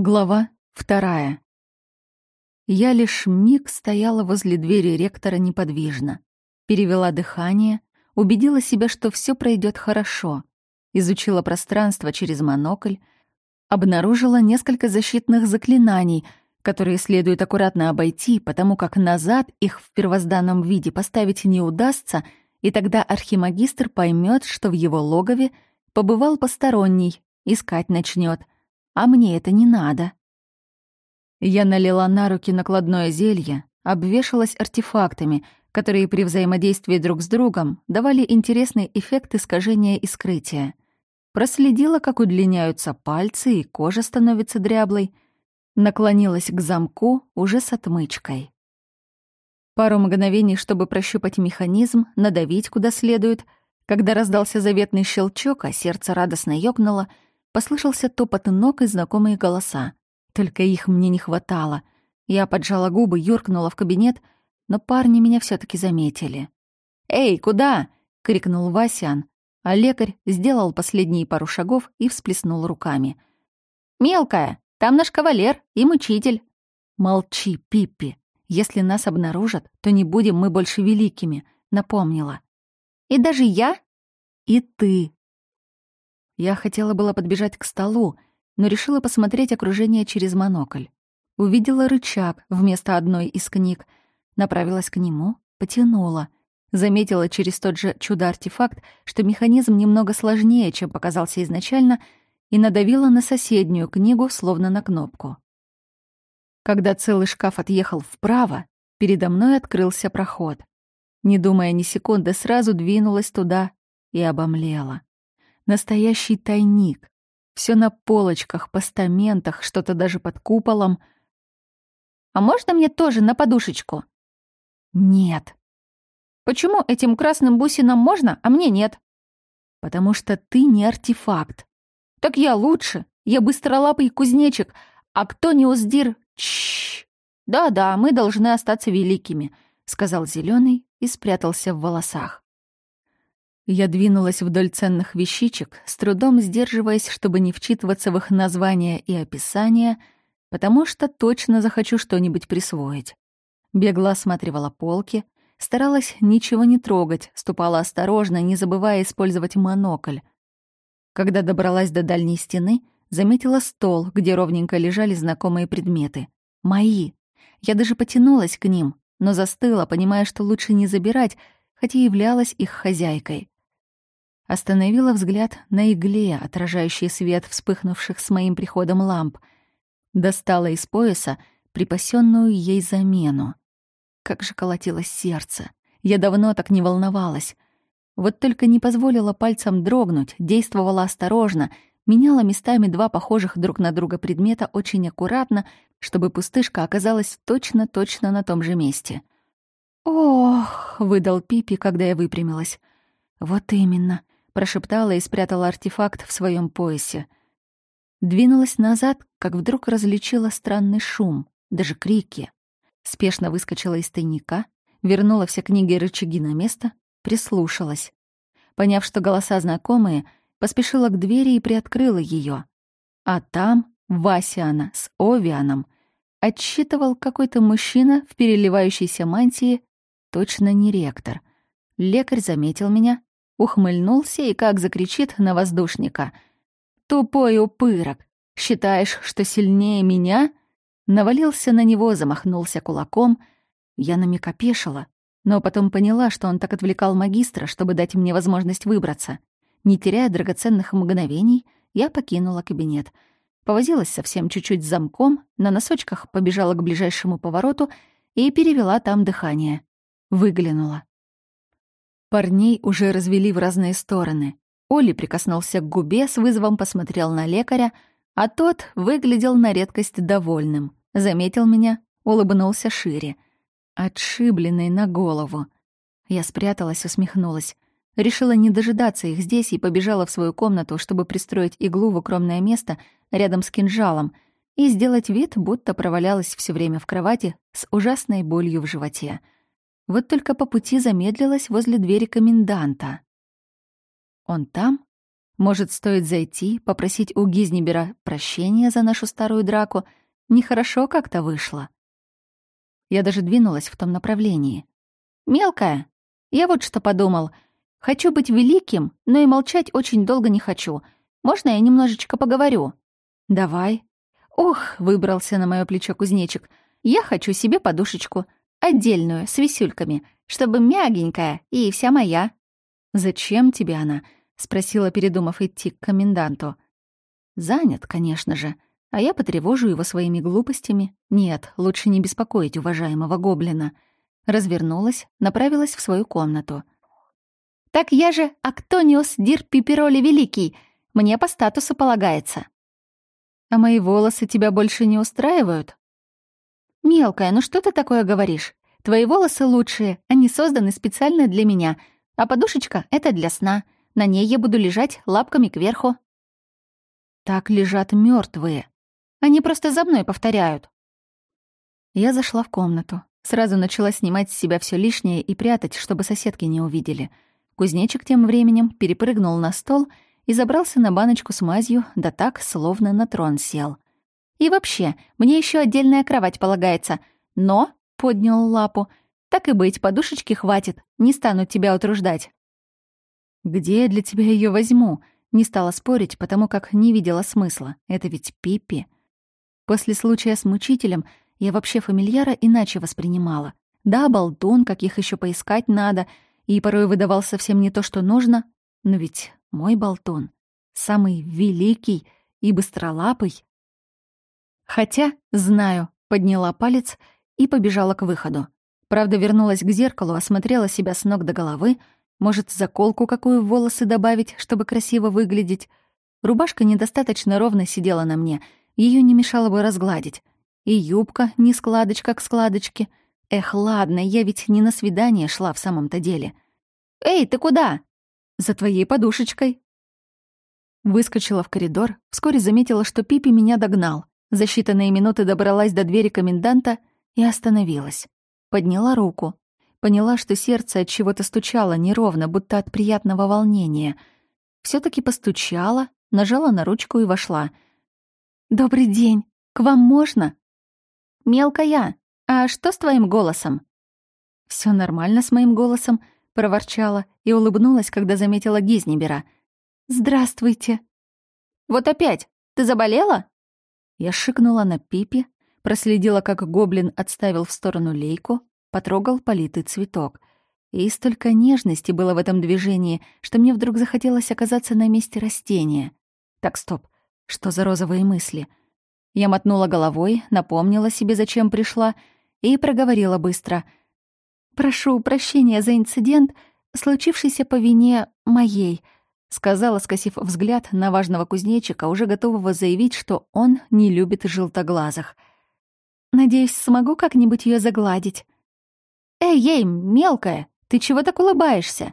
Глава вторая. Я лишь миг стояла возле двери ректора неподвижно. Перевела дыхание, убедила себя, что все пройдет хорошо. Изучила пространство через монокль, обнаружила несколько защитных заклинаний, которые следует аккуратно обойти, потому как назад их в первозданном виде поставить не удастся, и тогда архимагистр поймет, что в его логове побывал посторонний, искать начнет — а мне это не надо. Я налила на руки накладное зелье, обвешалась артефактами, которые при взаимодействии друг с другом давали интересный эффект искажения и скрытия. Проследила, как удлиняются пальцы и кожа становится дряблой, наклонилась к замку уже с отмычкой. Пару мгновений, чтобы прощупать механизм, надавить куда следует. Когда раздался заветный щелчок, а сердце радостно ёкнуло — Послышался топот ног и знакомые голоса. Только их мне не хватало. Я поджала губы, юркнула в кабинет, но парни меня все таки заметили. «Эй, куда?» — крикнул Васян, а лекарь сделал последние пару шагов и всплеснул руками. «Мелкая, там наш кавалер, и мучитель». «Молчи, Пиппи. Если нас обнаружат, то не будем мы больше великими», — напомнила. «И даже я?» «И ты», я хотела было подбежать к столу, но решила посмотреть окружение через монокль. Увидела рычаг вместо одной из книг, направилась к нему, потянула. Заметила через тот же чудо-артефакт, что механизм немного сложнее, чем показался изначально, и надавила на соседнюю книгу, словно на кнопку. Когда целый шкаф отъехал вправо, передо мной открылся проход. Не думая ни секунды, сразу двинулась туда и обомлела. Настоящий тайник. Все на полочках, постаментах, что-то даже под куполом. «А можно мне тоже на подушечку?» «Нет». «Почему этим красным бусинам можно, а мне нет?» «Потому что ты не артефакт». «Так я лучше. Я быстролапый кузнечик. А кто не уздир...» Чш. Да-да, мы должны остаться великими», — сказал зеленый и спрятался в волосах. Я двинулась вдоль ценных вещичек, с трудом сдерживаясь, чтобы не вчитываться в их названия и описания, потому что точно захочу что-нибудь присвоить. Бегло осматривала полки, старалась ничего не трогать, ступала осторожно, не забывая использовать монокль. Когда добралась до дальней стены, заметила стол, где ровненько лежали знакомые предметы. Мои. Я даже потянулась к ним, но застыла, понимая, что лучше не забирать, хотя являлась их хозяйкой. Остановила взгляд на игле, отражающий свет вспыхнувших с моим приходом ламп. Достала из пояса припасенную ей замену. Как же колотилось сердце. Я давно так не волновалась. Вот только не позволила пальцам дрогнуть, действовала осторожно, меняла местами два похожих друг на друга предмета очень аккуратно, чтобы пустышка оказалась точно-точно на том же месте. «Ох!» — выдал Пипи, когда я выпрямилась. «Вот именно прошептала и спрятала артефакт в своем поясе. Двинулась назад, как вдруг различила странный шум, даже крики. Спешно выскочила из тайника, вернула все книги и рычаги на место, прислушалась. Поняв, что голоса знакомые, поспешила к двери и приоткрыла ее. А там Васяна с Овианом отсчитывал какой-то мужчина в переливающейся мантии, точно не ректор. Лекарь заметил меня, Ухмыльнулся и как закричит на воздушника. «Тупой упырок! Считаешь, что сильнее меня?» Навалился на него, замахнулся кулаком. Я на миг опешила, но потом поняла, что он так отвлекал магистра, чтобы дать мне возможность выбраться. Не теряя драгоценных мгновений, я покинула кабинет. Повозилась совсем чуть-чуть с замком, на носочках побежала к ближайшему повороту и перевела там дыхание. Выглянула. Парней уже развели в разные стороны. Оли прикоснулся к губе, с вызовом посмотрел на лекаря, а тот выглядел на редкость довольным. Заметил меня, улыбнулся шире. Отшибленный на голову. Я спряталась, усмехнулась. Решила не дожидаться их здесь и побежала в свою комнату, чтобы пристроить иглу в укромное место рядом с кинжалом и сделать вид, будто провалялась все время в кровати с ужасной болью в животе. Вот только по пути замедлилась возле двери коменданта. «Он там?» Может, стоит зайти, попросить у Гизнибера прощения за нашу старую драку? Нехорошо как-то вышло. Я даже двинулась в том направлении. «Мелкая, я вот что подумал. Хочу быть великим, но и молчать очень долго не хочу. Можно я немножечко поговорю?» «Давай». «Ох», — выбрался на мое плечо кузнечик, «я хочу себе подушечку, отдельную, с висюльками, чтобы мягенькая и вся моя». «Зачем тебе она?» — спросила, передумав идти к коменданту. «Занят, конечно же. А я потревожу его своими глупостями. Нет, лучше не беспокоить уважаемого гоблина». Развернулась, направилась в свою комнату. «Так я же Актониус Дир Пипероли Великий. Мне по статусу полагается». «А мои волосы тебя больше не устраивают?» «Мелкая, ну что ты такое говоришь? Твои волосы лучшие, они созданы специально для меня, а подушечка — это для сна. На ней я буду лежать лапками кверху». «Так лежат мертвые. Они просто за мной повторяют». Я зашла в комнату. Сразу начала снимать с себя все лишнее и прятать, чтобы соседки не увидели. Кузнечик тем временем перепрыгнул на стол и забрался на баночку с мазью, да так, словно на трон сел. И вообще, мне еще отдельная кровать полагается. Но, — поднял лапу, — так и быть, подушечки хватит, не стану тебя утруждать. Где я для тебя ее возьму? Не стала спорить, потому как не видела смысла. Это ведь Пиппи. После случая с мучителем я вообще фамильяра иначе воспринимала. Да, болтун, каких еще поискать надо, и порой выдавал совсем не то, что нужно, но ведь мой болтун, самый великий и быстролапый, Хотя, знаю, подняла палец и побежала к выходу. Правда, вернулась к зеркалу, осмотрела себя с ног до головы, может, заколку какую в волосы добавить, чтобы красиво выглядеть. Рубашка недостаточно ровно сидела на мне, ее не мешало бы разгладить. И юбка не складочка к складочке. Эх, ладно, я ведь не на свидание шла в самом-то деле. «Эй, ты куда?» «За твоей подушечкой». Выскочила в коридор, вскоре заметила, что Пипи меня догнал. За считанные минуты добралась до двери коменданта и остановилась. Подняла руку. Поняла, что сердце от чего-то стучало неровно, будто от приятного волнения. все таки постучала, нажала на ручку и вошла. «Добрый день. К вам можно?» «Мелкая, а что с твоим голосом?» Все нормально с моим голосом», — проворчала и улыбнулась, когда заметила Гизнибера. «Здравствуйте». «Вот опять. Ты заболела?» Я шикнула на Пипи, проследила, как гоблин отставил в сторону лейку, потрогал политый цветок. И столько нежности было в этом движении, что мне вдруг захотелось оказаться на месте растения. Так, стоп, что за розовые мысли? Я мотнула головой, напомнила себе, зачем пришла, и проговорила быстро. «Прошу прощения за инцидент, случившийся по вине моей», — сказала, скосив взгляд на важного кузнечика, уже готового заявить, что он не любит желтоглазых. «Надеюсь, смогу как-нибудь ее загладить». «Эй-ей, мелкая, ты чего так улыбаешься?»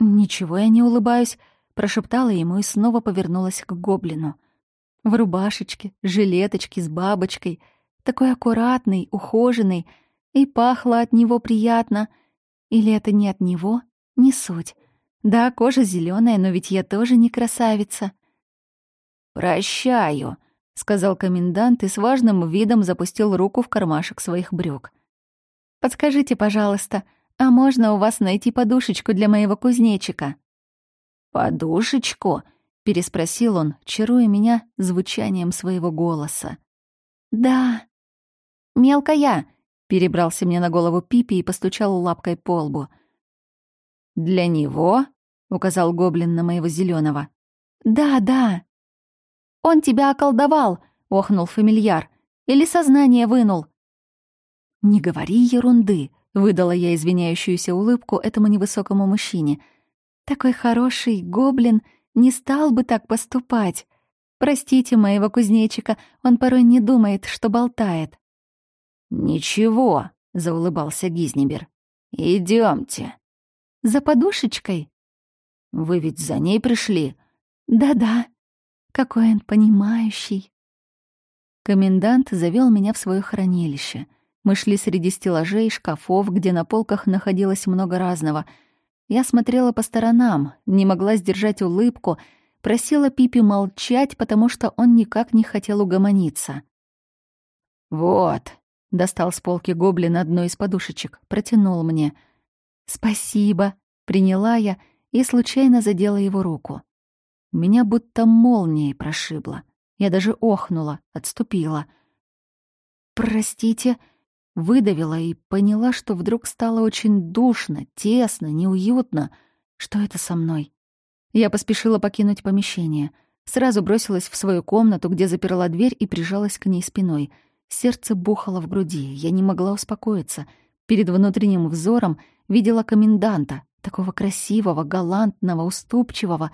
«Ничего я не улыбаюсь», — прошептала ему и снова повернулась к гоблину. В рубашечке, жилеточке с бабочкой, такой аккуратный, ухоженный, и пахло от него приятно. Или это не от него, не суть. Да, кожа зеленая, но ведь я тоже не красавица. «Прощаю», — сказал комендант и с важным видом запустил руку в кармашек своих брюк. «Подскажите, пожалуйста, а можно у вас найти подушечку для моего кузнечика?» «Подушечку?» — переспросил он, чаруя меня звучанием своего голоса. «Да». «Мелкая!» — перебрался мне на голову Пипи и постучал лапкой по лбу. «Для него?» — указал гоблин на моего зеленого. «Да, да». «Он тебя околдовал!» — охнул фамильяр. «Или сознание вынул?» «Не говори ерунды», — выдала я извиняющуюся улыбку этому невысокому мужчине. «Такой хороший гоблин не стал бы так поступать. Простите моего кузнечика, он порой не думает, что болтает». «Ничего», — заулыбался Гизнибер. Идемте. За подушечкой? Вы ведь за ней пришли? Да-да. Какой он понимающий. Комендант завел меня в свое хранилище. Мы шли среди стеллажей, шкафов, где на полках находилось много разного. Я смотрела по сторонам, не могла сдержать улыбку, просила Пипи молчать, потому что он никак не хотел угомониться. «Вот», — достал с полки гоблин одну из подушечек, протянул мне. «Спасибо», — приняла я и случайно задела его руку. Меня будто молнией прошибло. Я даже охнула, отступила. «Простите», — выдавила и поняла, что вдруг стало очень душно, тесно, неуютно. Что это со мной? Я поспешила покинуть помещение. Сразу бросилась в свою комнату, где заперла дверь и прижалась к ней спиной. Сердце бухало в груди, я не могла успокоиться. Перед внутренним взором видела коменданта, такого красивого, галантного, уступчивого,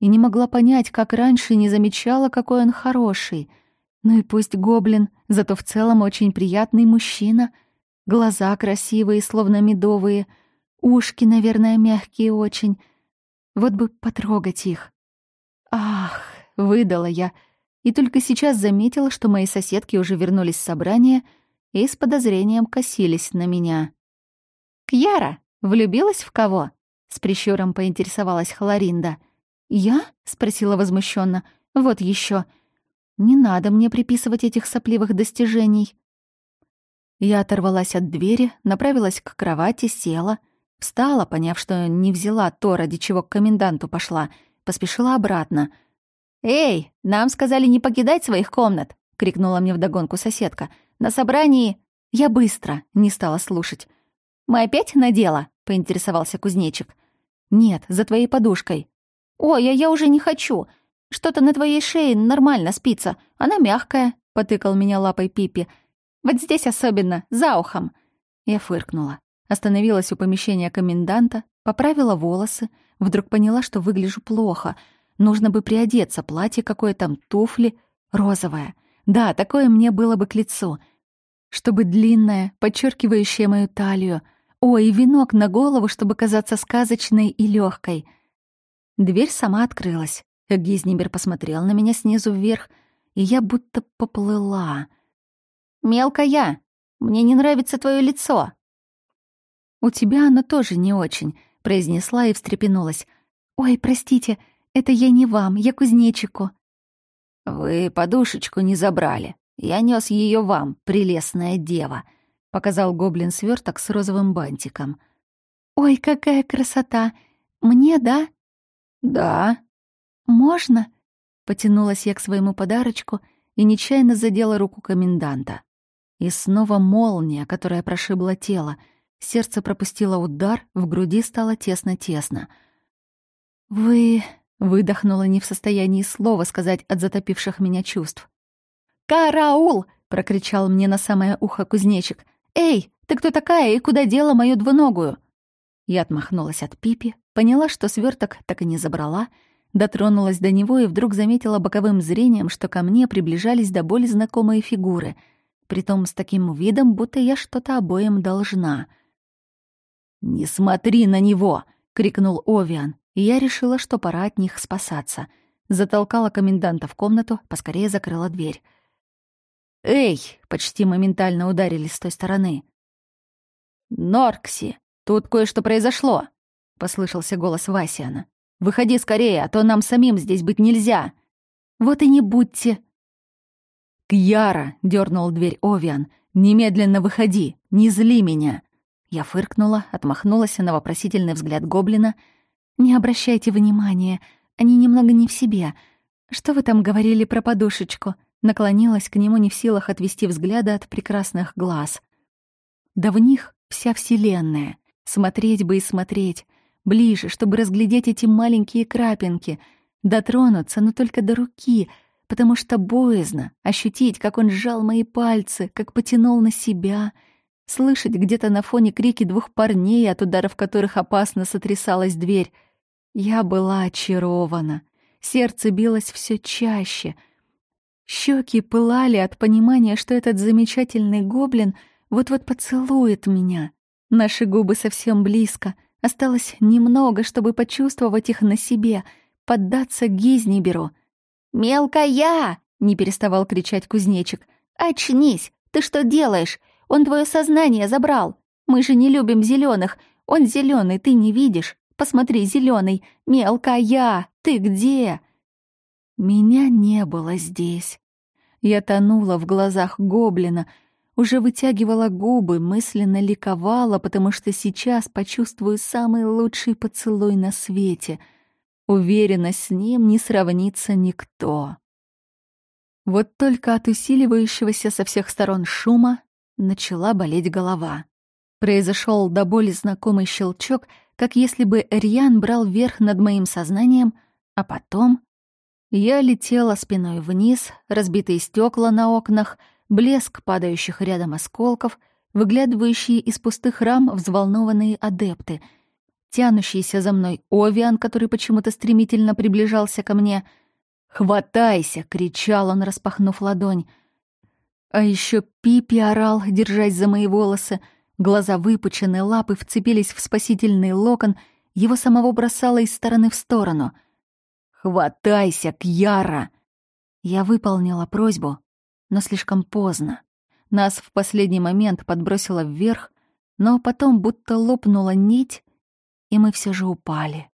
и не могла понять, как раньше не замечала, какой он хороший. Ну и пусть гоблин, зато в целом очень приятный мужчина. Глаза красивые, словно медовые, ушки, наверное, мягкие очень — вот бы потрогать их. Ах, выдала я, и только сейчас заметила, что мои соседки уже вернулись с собрания и с подозрением косились на меня. «Кьяра, влюбилась в кого?» — с прищуром поинтересовалась Халаринда. «Я?» — спросила возмущенно. «Вот еще. Не надо мне приписывать этих сопливых достижений». Я оторвалась от двери, направилась к кровати, села — Встала, поняв, что не взяла то, ради чего к коменданту пошла, поспешила обратно. «Эй, нам сказали не покидать своих комнат!» — крикнула мне вдогонку соседка. «На собрании...» Я быстро не стала слушать. «Мы опять на дело?» — поинтересовался кузнечик. «Нет, за твоей подушкой». «Ой, а я уже не хочу. Что-то на твоей шее нормально спится. Она мягкая», — потыкал меня лапой Пипи. «Вот здесь особенно, за ухом». Я фыркнула. Остановилась у помещения коменданта, поправила волосы, вдруг поняла, что выгляжу плохо. Нужно бы приодеться, платье какое там, туфли, розовое. Да, такое мне было бы к лицу. Чтобы длинное, подчеркивающее мою талию. Ой, венок на голову, чтобы казаться сказочной и легкой. Дверь сама открылась. Гизнибер посмотрел на меня снизу вверх, и я будто поплыла. «Мелкая, мне не нравится твое лицо», «У тебя оно тоже не очень», — произнесла и встрепенулась. «Ой, простите, это я не вам, я кузнечику». «Вы подушечку не забрали. Я нес ее вам, прелестная дева», — показал гоблин сверток с розовым бантиком. «Ой, какая красота! Мне, да?» «Да». «Можно?» — потянулась я к своему подарочку и нечаянно задела руку коменданта. И снова молния, которая прошибла тело — Сердце пропустило удар, в груди стало тесно-тесно. «Вы...» — выдохнула не в состоянии слова сказать от затопивших меня чувств. «Караул!» — прокричал мне на самое ухо кузнечик. «Эй, ты кто такая и куда дела мою двуногую?» Я отмахнулась от Пипи, поняла, что сверток так и не забрала, дотронулась до него и вдруг заметила боковым зрением, что ко мне приближались до боли знакомые фигуры, притом с таким видом, будто я что-то обоим должна — «Не смотри на него!» — крикнул Овиан, и я решила, что пора от них спасаться. Затолкала коменданта в комнату, поскорее закрыла дверь. «Эй!» — почти моментально ударили с той стороны. «Норкси, тут кое-что произошло!» — послышался голос Васиана. «Выходи скорее, а то нам самим здесь быть нельзя!» «Вот и не будьте!» «Кьяра!» — дернул дверь Овиан. «Немедленно выходи! Не зли меня!» Я фыркнула, отмахнулась на вопросительный взгляд гоблина. «Не обращайте внимания, они немного не в себе. Что вы там говорили про подушечку?» Наклонилась к нему не в силах отвести взгляда от прекрасных глаз. Да в них вся вселенная. Смотреть бы и смотреть. Ближе, чтобы разглядеть эти маленькие крапинки. Дотронуться, но только до руки, потому что боязно ощутить, как он сжал мои пальцы, как потянул на себя — слышать где-то на фоне крики двух парней, от ударов которых опасно сотрясалась дверь. Я была очарована. Сердце билось все чаще. Щеки пылали от понимания, что этот замечательный гоблин вот-вот поцелует меня. Наши губы совсем близко. Осталось немного, чтобы почувствовать их на себе, поддаться Гизниберу. «Мелкая!» — не переставал кричать кузнечик. «Очнись! Ты что делаешь? Он твое сознание забрал. Мы же не любим зеленых. Он зеленый, ты не видишь. Посмотри, зеленый, мелкая, ты где? Меня не было здесь. Я тонула в глазах гоблина, уже вытягивала губы, мысленно ликовала, потому что сейчас почувствую самый лучший поцелуй на свете. Уверена, с ним не сравнится никто. Вот только от усиливающегося со всех сторон шума начала болеть голова. Произошел до боли знакомый щелчок, как если бы Риан брал верх над моим сознанием, а потом я летела спиной вниз, разбитые стекла на окнах, блеск падающих рядом осколков, выглядывающие из пустых рам взволнованные адепты, тянущийся за мной Овиан, который почему-то стремительно приближался ко мне. «Хватайся!» — кричал он, распахнув ладонь. А еще Пипи орал, держась за мои волосы. Глаза выпучены, лапы вцепились в спасительный локон, его самого бросало из стороны в сторону — «Хватайся, Кьяра!» Я выполнила просьбу, но слишком поздно. Нас в последний момент подбросило вверх, но потом будто лопнула нить, и мы все же упали.